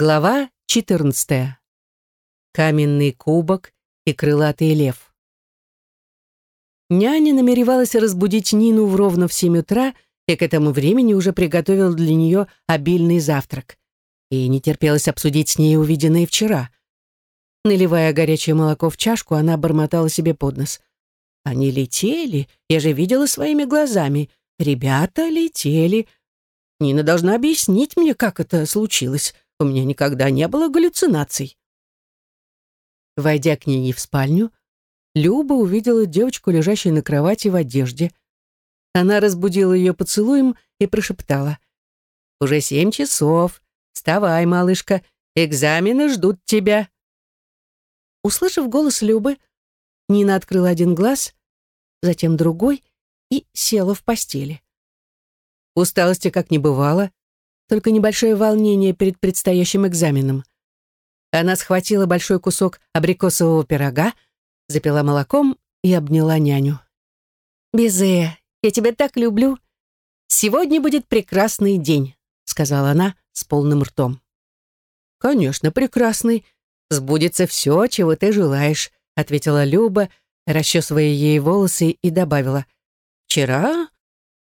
Глава 14. Каменный кубок и крылатый лев. Няня намеревалась разбудить Нину в ровно в семь утра и к этому времени уже приготовил для нее обильный завтрак. И не терпелось обсудить с ней увиденное вчера. Наливая горячее молоко в чашку, она бормотала себе под нос. «Они летели, я же видела своими глазами. Ребята летели. Нина должна объяснить мне, как это случилось». У меня никогда не было галлюцинаций. Войдя к ней в спальню, Люба увидела девочку, лежащую на кровати в одежде. Она разбудила ее поцелуем и прошептала. «Уже семь часов. Вставай, малышка, экзамены ждут тебя». Услышав голос Любы, Нина открыла один глаз, затем другой и села в постели. Усталости как не бывало, только небольшое волнение перед предстоящим экзаменом. Она схватила большой кусок абрикосового пирога, запила молоком и обняла няню. «Безе, я тебя так люблю. Сегодня будет прекрасный день», сказала она с полным ртом. «Конечно, прекрасный. Сбудется все, чего ты желаешь», ответила Люба, расчесывая ей волосы и добавила. «Вчера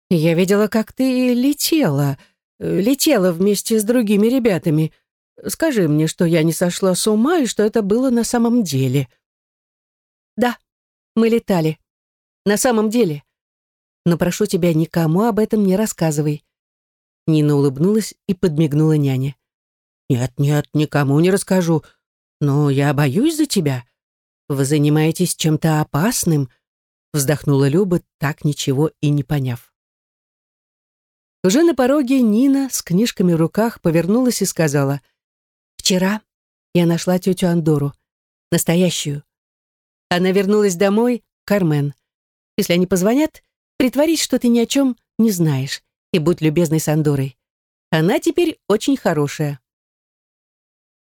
я видела, как ты летела летела вместе с другими ребятами. Скажи мне, что я не сошла с ума и что это было на самом деле». «Да, мы летали. На самом деле. Но прошу тебя, никому об этом не рассказывай». Нина улыбнулась и подмигнула няне. «Нет, нет, никому не расскажу. Но я боюсь за тебя. Вы занимаетесь чем-то опасным», вздохнула Люба, так ничего и не поняв. Уже на пороге Нина с книжками в руках повернулась и сказала, «Вчера я нашла тетю Андору, настоящую. Она вернулась домой, Кармен. Если они позвонят, притворись, что ты ни о чем не знаешь, и будь любезной с Андорой. Она теперь очень хорошая».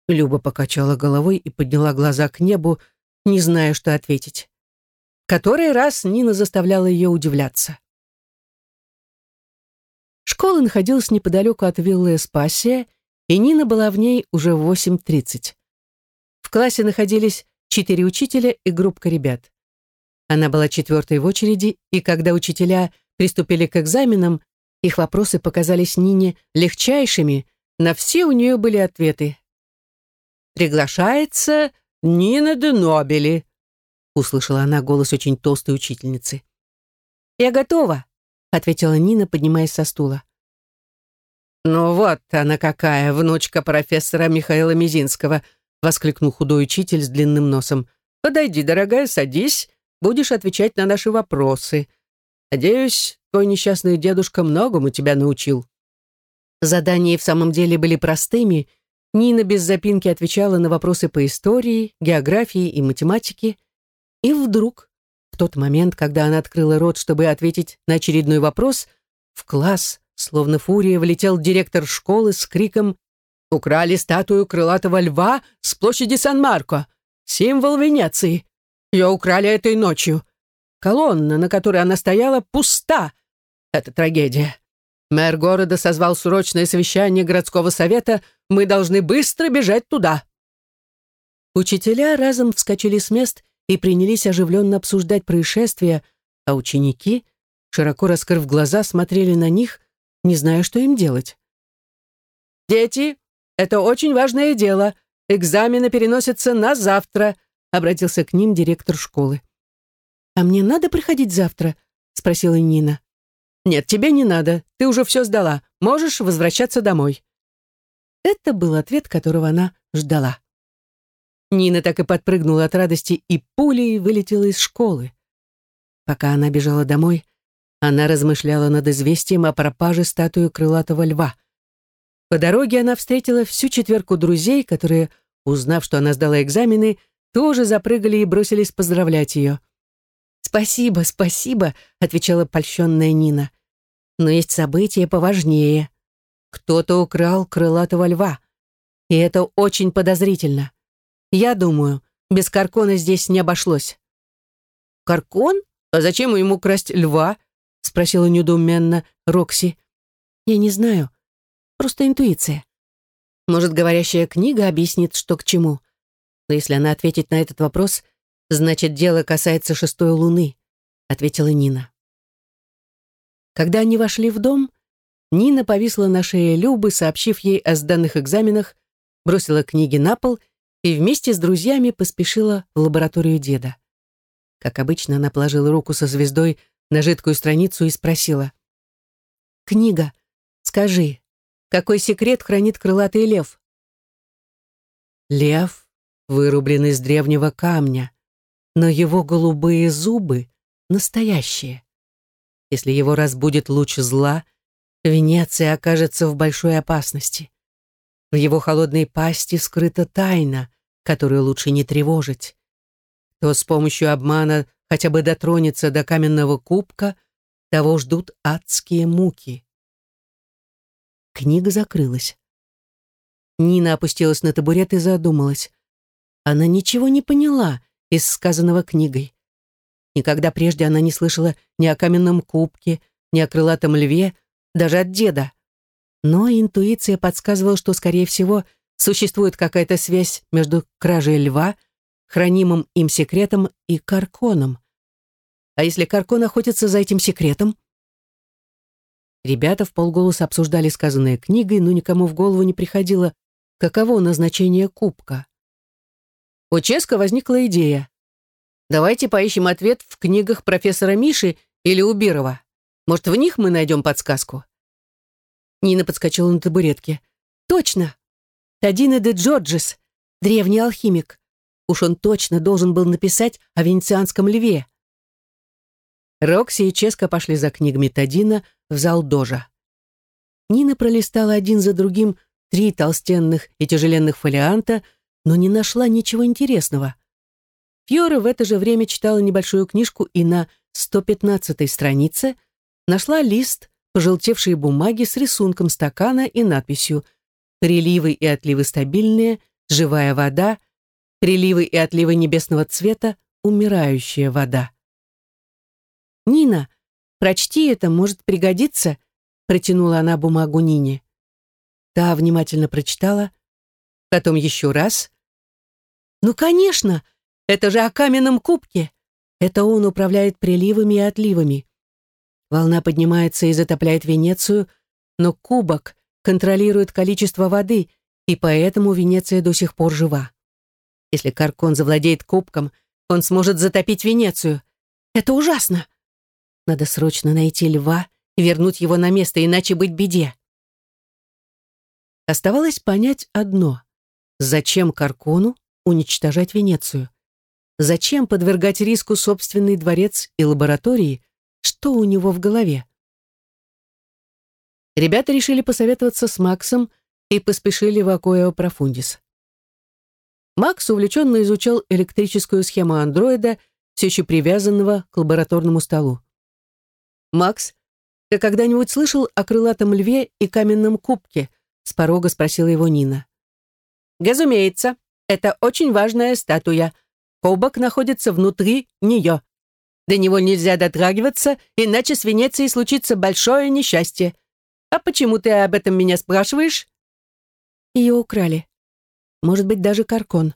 Люба покачала головой и подняла глаза к небу, не зная, что ответить. Который раз Нина заставляла ее удивляться. Школа находилась неподалеку от виллы Эспасия, и Нина была в ней уже в 8.30. В классе находились четыре учителя и группка ребят. Она была четвертой в очереди, и когда учителя приступили к экзаменам, их вопросы показались Нине легчайшими, на все у нее были ответы. «Приглашается Нина де Нобели», услышала она голос очень толстой учительницы. «Я готова», — ответила Нина, поднимаясь со стула. «Ну вот она какая, внучка профессора Михаила Мизинского!» — воскликнул худой учитель с длинным носом. «Подойди, дорогая, садись, будешь отвечать на наши вопросы. Надеюсь, твой несчастный дедушка многому тебя научил». Задания в самом деле были простыми. Нина без запинки отвечала на вопросы по истории, географии и математике. И вдруг, в тот момент, когда она открыла рот, чтобы ответить на очередной вопрос, в класс Словно фурия влетел директор школы с криком «Украли статую крылатого льва с площади Сан-Марко! Символ Венеции! Ее украли этой ночью! Колонна, на которой она стояла, пуста! Это трагедия! Мэр города созвал срочное совещание городского совета. Мы должны быстро бежать туда!» Учителя разом вскочили с мест и принялись оживленно обсуждать происшествие, а ученики, широко раскрыв глаза, смотрели на них, не зная, что им делать. «Дети, это очень важное дело. Экзамены переносятся на завтра», обратился к ним директор школы. «А мне надо приходить завтра?» спросила Нина. «Нет, тебе не надо. Ты уже все сдала. Можешь возвращаться домой». Это был ответ, которого она ждала. Нина так и подпрыгнула от радости и пулей вылетела из школы. Пока она бежала домой, она размышляла над известием о пропаже статуи крылатого льва. По дороге она встретила всю четверку друзей, которые, узнав, что она сдала экзамены, тоже запрыгали и бросились поздравлять ее. «Спасибо, спасибо», — отвечала польщенная Нина. «Но есть события поважнее. Кто-то украл крылатого льва. И это очень подозрительно. Я думаю, без Каркона здесь не обошлось». «Каркон? А зачем ему красть льва?» — спросила недоуменно Рокси. «Я не знаю. Просто интуиция. Может, говорящая книга объяснит, что к чему. Но если она ответит на этот вопрос, значит, дело касается шестой луны, ответила Нина. Когда они вошли в дом, Нина повисла на шее Любы, сообщив ей о сданных экзаменах, бросила книги на пол и вместе с друзьями поспешила в лабораторию деда. Как обычно, она положила руку со звездой на жидкую страницу и спросила. «Книга, скажи, какой секрет хранит крылатый лев?» Лев вырублен из древнего камня, но его голубые зубы настоящие. Если его разбудит луч зла — Венеция окажется в большой опасности. В его холодной пасти скрыта тайна, которую лучше не тревожить. Кто с помощью обмана хотя бы дотронется до каменного кубка, того ждут адские муки. Книга закрылась. Нина опустилась на табурет и задумалась. Она ничего не поняла из сказанного книгой. Никогда прежде она не слышала ни о каменном кубке, ни о крылатом льве, даже от деда. Но интуиция подсказывала, что, скорее всего, существует какая-то связь между кражей льва, хранимым им секретом, и Карконом. А если Каркон охотится за этим секретом? Ребята в полголоса обсуждали сказанное книгой, но никому в голову не приходило, каково назначение кубка. У Ческа возникла идея. Давайте поищем ответ в книгах профессора Миши или Убирова. Может, в них мы найдем подсказку?» Нина подскочила на табуретке. «Точно! Тадина де Джорджис, древний алхимик. Уж он точно должен был написать о венецианском льве». Рокси и Ческа пошли за книгами Тадина в зал Дожа. Нина пролистала один за другим три толстенных и тяжеленных фолианта, но не нашла ничего интересного. Фьора в это же время читала небольшую книжку и на 115-й странице – нашла лист пожелтевшей бумаги с рисунком стакана и надписью «Приливы и отливы стабильные, живая вода, приливы и отливы небесного цвета, умирающая вода». «Нина, прочти это, может пригодиться», протянула она бумагу Нине. Та внимательно прочитала, потом еще раз. «Ну, конечно, это же о каменном кубке. Это он управляет приливами и отливами. Волна поднимается и затопляет Венецию, но кубок контролирует количество воды, и поэтому Венеция до сих пор жива. Если Каркон завладеет кубком, он сможет затопить Венецию. Это ужасно. Надо срочно найти льва и вернуть его на место, иначе быть беде. Оставалось понять одно. Зачем Каркону уничтожать Венецию? Зачем подвергать риску собственный дворец и лаборатории, что у него в голове? Ребята решили посоветоваться с Максом и поспешили в Акоэо Профундис. Макс увлеченно изучал электрическую схему андроида, все еще привязанного к лабораторному столу. «Макс, ты когда-нибудь слышал о крылатом льве и каменном кубке?» с порога спросила его Нина. «Разумеется, это очень важная статуя. Кубок находится внутри нее. До него нельзя дотрагиваться, иначе с Венецией случится большое несчастье. А почему ты об этом меня спрашиваешь? Ее украли. Может быть, даже Каркон.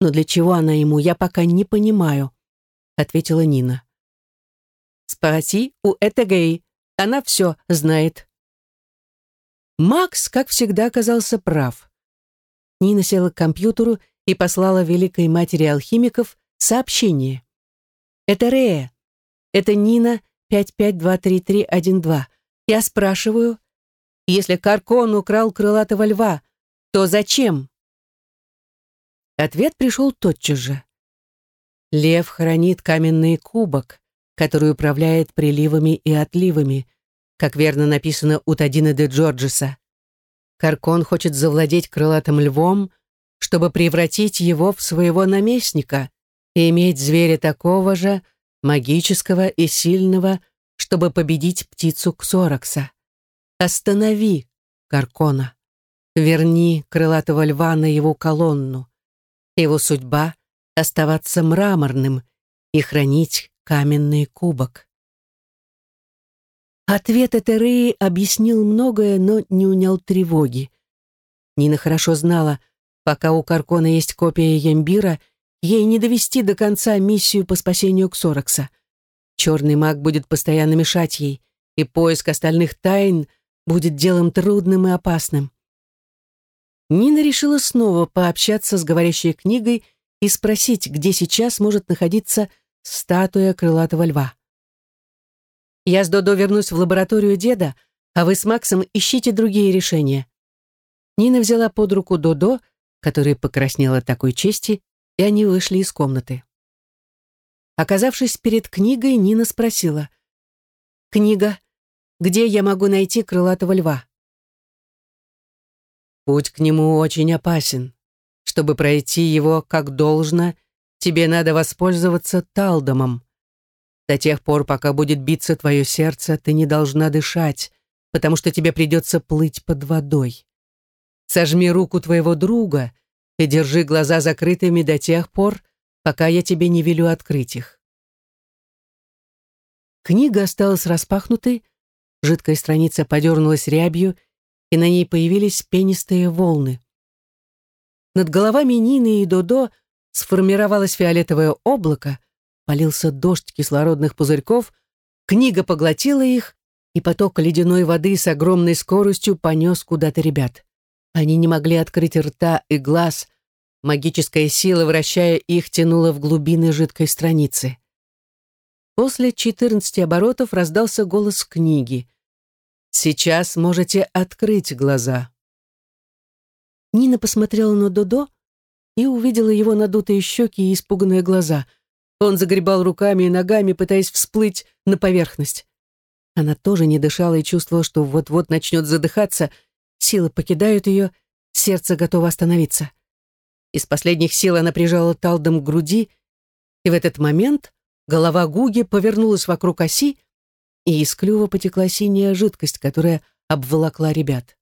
Но для чего она ему, я пока не понимаю, ответила Нина. Спроси у Этегей, она все знает. Макс, как всегда, оказался прав. Нина села к компьютеру и послала великой матери алхимиков сообщение. Это Рея. Это Нина 55233112. Я спрашиваю, если Каркон украл крылатого льва, то зачем? Ответ пришел тотчас же. Лев хранит каменный кубок, который управляет приливами и отливами, как верно написано у Тадина де Джорджеса. Каркон хочет завладеть крылатым львом, чтобы превратить его в своего наместника, и иметь зверя такого же, магического и сильного, чтобы победить птицу Ксоракса. Останови Каркона. Верни крылатого льва на его колонну. Его судьба — оставаться мраморным и хранить каменный кубок. Ответ Этереи объяснил многое, но не унял тревоги. Нина хорошо знала, пока у Каркона есть копия Ямбира, ей не довести до конца миссию по спасению Ксорокса. Черный маг будет постоянно мешать ей, и поиск остальных тайн будет делом трудным и опасным. Нина решила снова пообщаться с говорящей книгой и спросить, где сейчас может находиться статуя крылатого льва. «Я с Додо вернусь в лабораторию деда, а вы с Максом ищите другие решения». Нина взяла под руку Додо, которая покраснела такой чести, и они вышли из комнаты. Оказавшись перед книгой, Нина спросила. «Книга, где я могу найти крылатого льва?» Путь к нему очень опасен. Чтобы пройти его как должно, тебе надо воспользоваться талдомом. До тех пор, пока будет биться твое сердце, ты не должна дышать, потому что тебе придется плыть под водой. Сожми руку твоего друга и держи глаза закрытыми до тех пор, пока я тебе не велю открыть их. Книга осталась распахнутой, жидкая страница подернулась рябью, и на ней появились пенистые волны. Над головами Нины и Додо сформировалось фиолетовое облако, полился дождь кислородных пузырьков, книга поглотила их, и поток ледяной воды с огромной скоростью понес куда-то ребят. Они не могли открыть рта и глаз, магическая сила, вращая их, тянула в глубины жидкой страницы. После 14 оборотов раздался голос книги. Сейчас можете открыть глаза. Нина посмотрела на Додо и увидела его надутые щеки и испуганные глаза. Он загребал руками и ногами, пытаясь всплыть на поверхность. Она тоже не дышала и чувствовала, что вот-вот начнет задыхаться, силы покидают ее, сердце готово остановиться. Из последних сил она прижала талдом к груди, и в этот момент голова Гуги повернулась вокруг оси, и из клюва потекла синяя жидкость, которая обволокла ребят.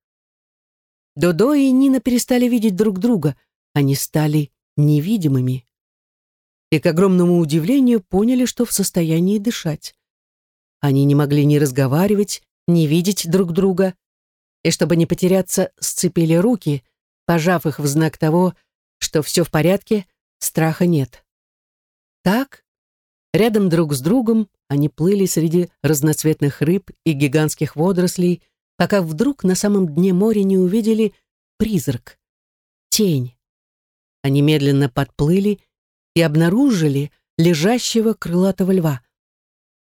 Додо и Нина перестали видеть друг друга, они стали невидимыми. И к огромному удивлению поняли, что в состоянии дышать. Они не могли ни разговаривать, ни видеть друг друга, и чтобы не потеряться, сцепили руки, пожав их в знак того, что все в порядке, страха нет. Так, рядом друг с другом, они плыли среди разноцветных рыб и гигантских водорослей, пока вдруг на самом дне моря не увидели призрак, тень. Они медленно подплыли и обнаружили лежащего крылатого льва.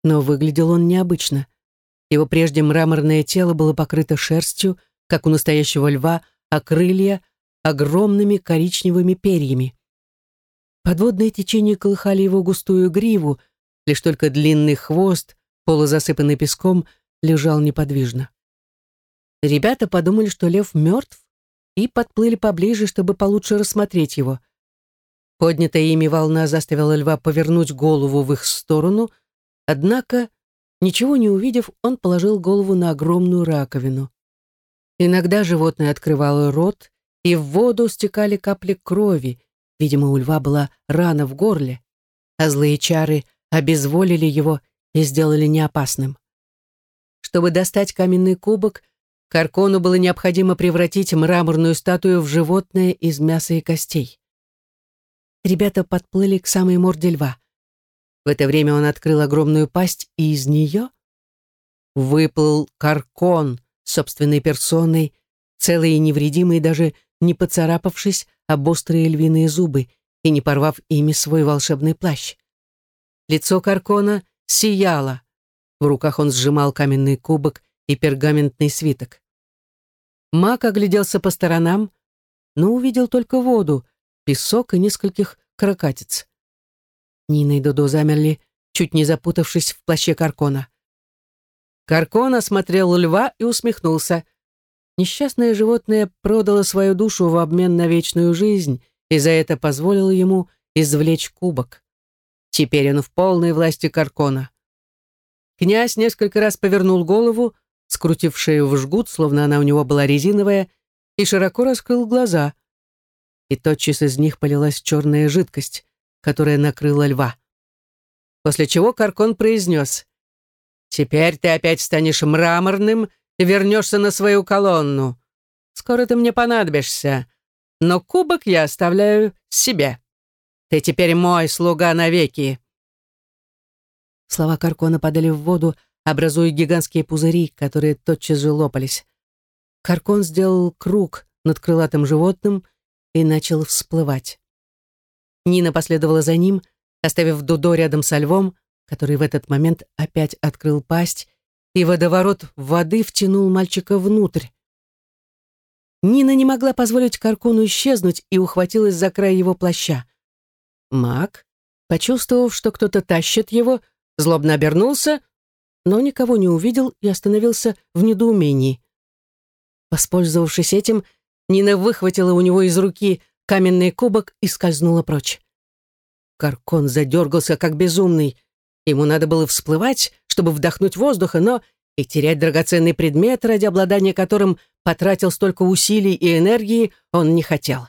Но выглядел он необычно. Его прежде мраморное тело было покрыто шерстью, как у настоящего льва, а крылья — огромными коричневыми перьями. Подводные течения колыхали его густую гриву, лишь только длинный хвост, полузасыпанный песком, лежал неподвижно. Ребята подумали, что лев мертв, и подплыли поближе, чтобы получше рассмотреть его. Поднятая ими волна заставила льва повернуть голову в их сторону, однако, ничего не увидев, он положил голову на огромную раковину. Иногда животное открывало рот, и в воду стекали капли крови, видимо, у льва была рана в горле, а злые чары — обезволили его и сделали неопасным. Чтобы достать каменный кубок, Каркону было необходимо превратить мраморную статую в животное из мяса и костей. Ребята подплыли к самой морде льва. В это время он открыл огромную пасть, и из нее выплыл Каркон собственной персоной, целый и невредимый, даже не поцарапавшись об острые львиные зубы и не порвав ими свой волшебный плащ. Лицо Каркона сияло. В руках он сжимал каменный кубок и пергаментный свиток. Мак огляделся по сторонам, но увидел только воду, песок и нескольких крокатиц. Нина и Додо замерли, чуть не запутавшись в плаще Каркона. Каркон осмотрел льва и усмехнулся. Несчастное животное продало свою душу в обмен на вечную жизнь и за это позволило ему извлечь кубок. Теперь он в полной власти Каркона. Князь несколько раз повернул голову, скрутив шею в жгут, словно она у него была резиновая, и широко раскрыл глаза. И тотчас из них полилась черная жидкость, которая накрыла льва. После чего Каркон произнес «Теперь ты опять станешь мраморным и вернешься на свою колонну. скоро ты мне понадобишься, но кубок я оставляю себе. Ты теперь мой слуга навеки». Слова Каркона падали в воду, образуя гигантские пузыри, которые тотчас же лопались. Каркон сделал круг над крылатым животным и начал всплывать. Нина последовала за ним, оставив Дудо рядом со львом, который в этот момент опять открыл пасть, и водоворот воды втянул мальчика внутрь. Нина не могла позволить Каркону исчезнуть и ухватилась за край его плаща. Маг, почувствовав, что кто-то тащит его, злобно обернулся, но никого не увидел и остановился в недоумении. Воспользовавшись этим, Нина выхватила у него из руки каменный кубок и скользнула прочь. Каркон задергался, как безумный. Ему надо было всплывать, чтобы вдохнуть воздуха, но и терять драгоценный предмет, ради обладания которым потратил столько усилий и энергии, он не хотел.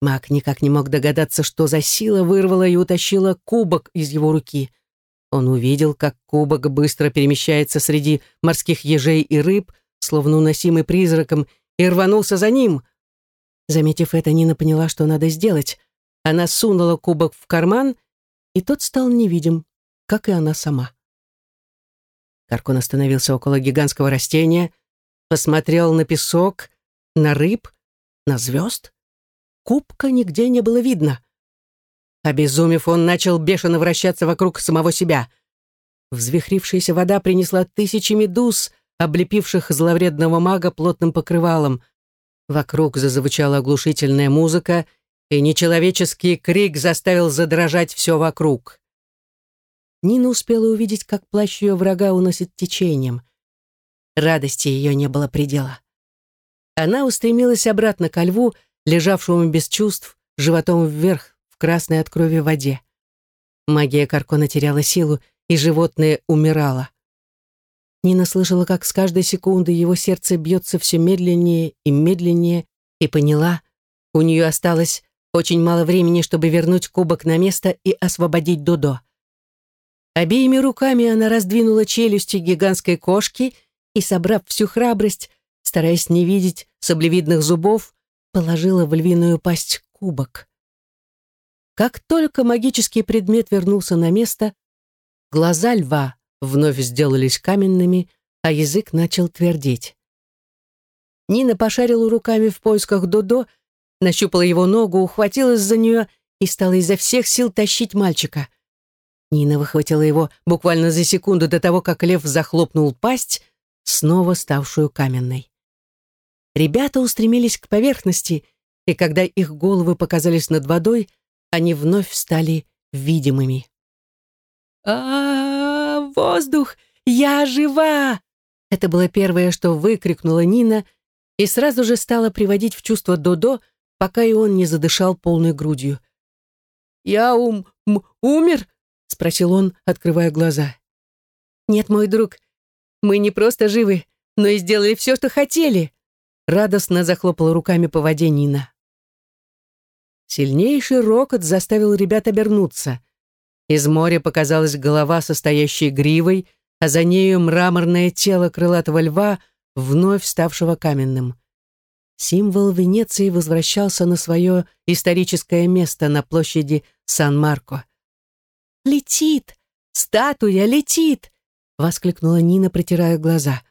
Маг никак не мог догадаться, что за сила вырвала и утащила кубок из его руки. Он увидел, как кубок быстро перемещается среди морских ежей и рыб, словно уносимый призраком, и рванулся за ним. Заметив это, Нина поняла, что надо сделать. Она сунула кубок в карман, и тот стал невидим, как и она сама. Каркон остановился около гигантского растения, посмотрел на песок, на рыб, на звезд. Кубка нигде не было видно. Обезумев, он начал бешено вращаться вокруг самого себя. Взвихрившаяся вода принесла тысячи медуз, облепивших зловредного мага плотным покрывалом. Вокруг зазвучала оглушительная музыка, и нечеловеческий крик заставил задрожать все вокруг. Нина успела увидеть, как плащ ее врага уносит течением. Радости ее не было предела. Она устремилась обратно ко льву, лежавшему без чувств, животом вверх в красной от крови воде. Магия Каркона теряла силу, и животное умирало. Нина слышала, как с каждой секунды его сердце бьется все медленнее и медленнее, и поняла, у нее осталось очень мало времени, чтобы вернуть кубок на место и освободить Додо. Обеими руками она раздвинула челюсти гигантской кошки и, собрав всю храбрость, стараясь не видеть саблевидных зубов, положила в львиную пасть кубок. Как только магический предмет вернулся на место, глаза льва вновь сделались каменными, а язык начал твердеть. Нина пошарила руками в поисках Додо, нащупала его ногу, ухватилась за нее и стала изо всех сил тащить мальчика. Нина выхватила его буквально за секунду до того, как лев захлопнул пасть, снова ставшую каменной. Ребята устремились к поверхности, и когда их головы показались над водой, они вновь стали видимыми. а, -а, -а воздух! Я жива!» Это было первое, что выкрикнула Нина, и сразу же стала приводить в чувство Додо, пока и он не задышал полной грудью. «Я ум... умер?» — спросил он, открывая глаза. «Нет, мой друг, мы не просто живы, но и сделали все, что хотели», радостно захлопала руками по воде Нина. Сильнейший рокот заставил ребят обернуться. Из моря показалась голова, состоящая гривой, а за нею мраморное тело крылатого льва, вновь ставшего каменным. Символ Венеции возвращался на свое историческое место на площади Сан-Марко. «Летит! Статуя летит!» — воскликнула Нина, протирая глаза.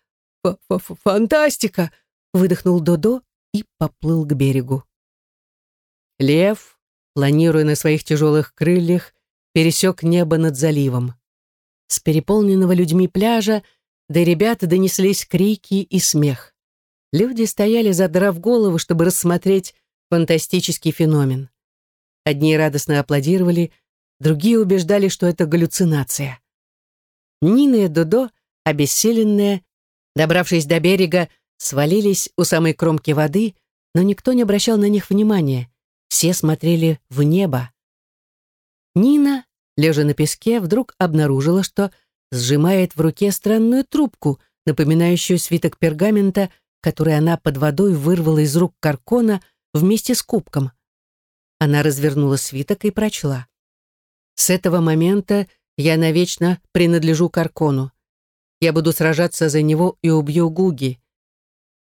Ф -ф «Фантастика!» Выдохнул Додо и поплыл к берегу. Лев, планируя на своих тяжелых крыльях, пересек небо над заливом. С переполненного людьми пляжа до ребят донеслись крики и смех. Люди стояли, задрав головы, чтобы рассмотреть фантастический феномен. Одни радостно аплодировали, другие убеждали, что это галлюцинация. Нина и Додо, обессиленные, добравшись до берега, свалились у самой кромки воды, но никто не обращал на них внимания. Все смотрели в небо. Нина, лежа на песке, вдруг обнаружила, что сжимает в руке странную трубку, напоминающую свиток пергамента, который она под водой вырвала из рук Каркона вместе с кубком. Она развернула свиток и прочла. «С этого момента я навечно принадлежу Каркону. Я буду сражаться за него и убью Гуги.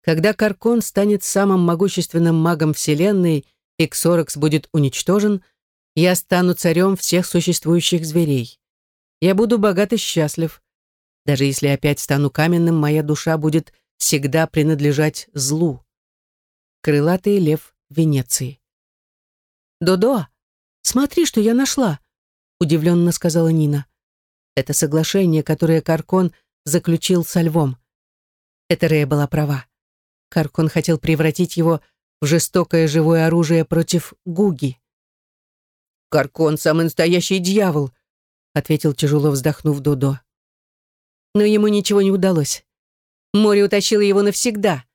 Когда Каркон станет самым могущественным магом Вселенной и Ксоракс будет уничтожен, я стану царем всех существующих зверей. Я буду богат и счастлив. Даже если опять стану каменным, моя душа будет всегда принадлежать злу. Крылатый лев Венеции. «Додо, смотри, что я нашла!» — удивленно сказала Нина. Это соглашение, которое Каркон заключил со львом. Этерея была права. Каркон хотел превратить его в жестокое живое оружие против Гуги. «Каркон — самый настоящий дьявол», — ответил тяжело вздохнув Додо. Но ему ничего не удалось. Море утащило его навсегда.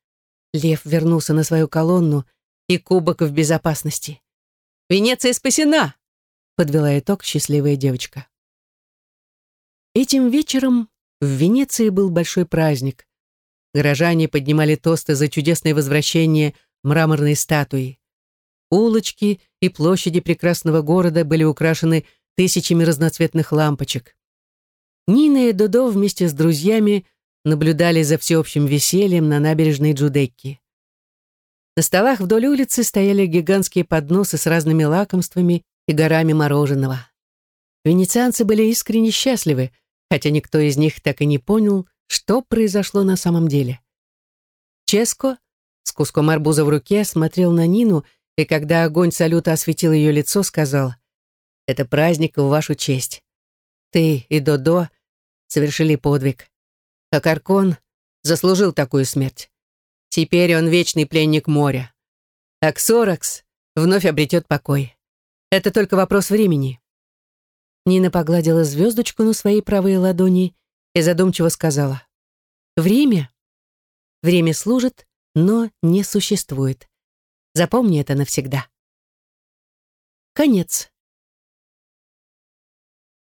Лев вернулся на свою колонну, и кубок в безопасности. «Венеция спасена!» — подвела итог счастливая девочка. Этим вечером в Венеции был большой праздник. Горожане поднимали тосты за чудесное возвращение мраморной статуи. Улочки и площади прекрасного города были украшены тысячами разноцветных лампочек. Нина и Додо вместе с друзьями наблюдали за всеобщим весельем на набережной Джудекки. На столах вдоль улицы стояли гигантские подносы с разными лакомствами и горами мороженого. Венецианцы были искренне счастливы, хотя никто из них так и не понял, что произошло на самом деле. Ческо с куском арбуза в руке смотрел на Нину, и когда огонь салюта осветил ее лицо, сказал, «Это праздник в вашу честь. Ты и Додо совершили подвиг. А Каркон заслужил такую смерть. Теперь он вечный пленник моря. Аксоракс вновь обретет покой. Это только вопрос времени. Нина погладила звездочку на своей правой ладони и задумчиво сказала. Время? Время служит, но не существует. Запомни это навсегда. Конец.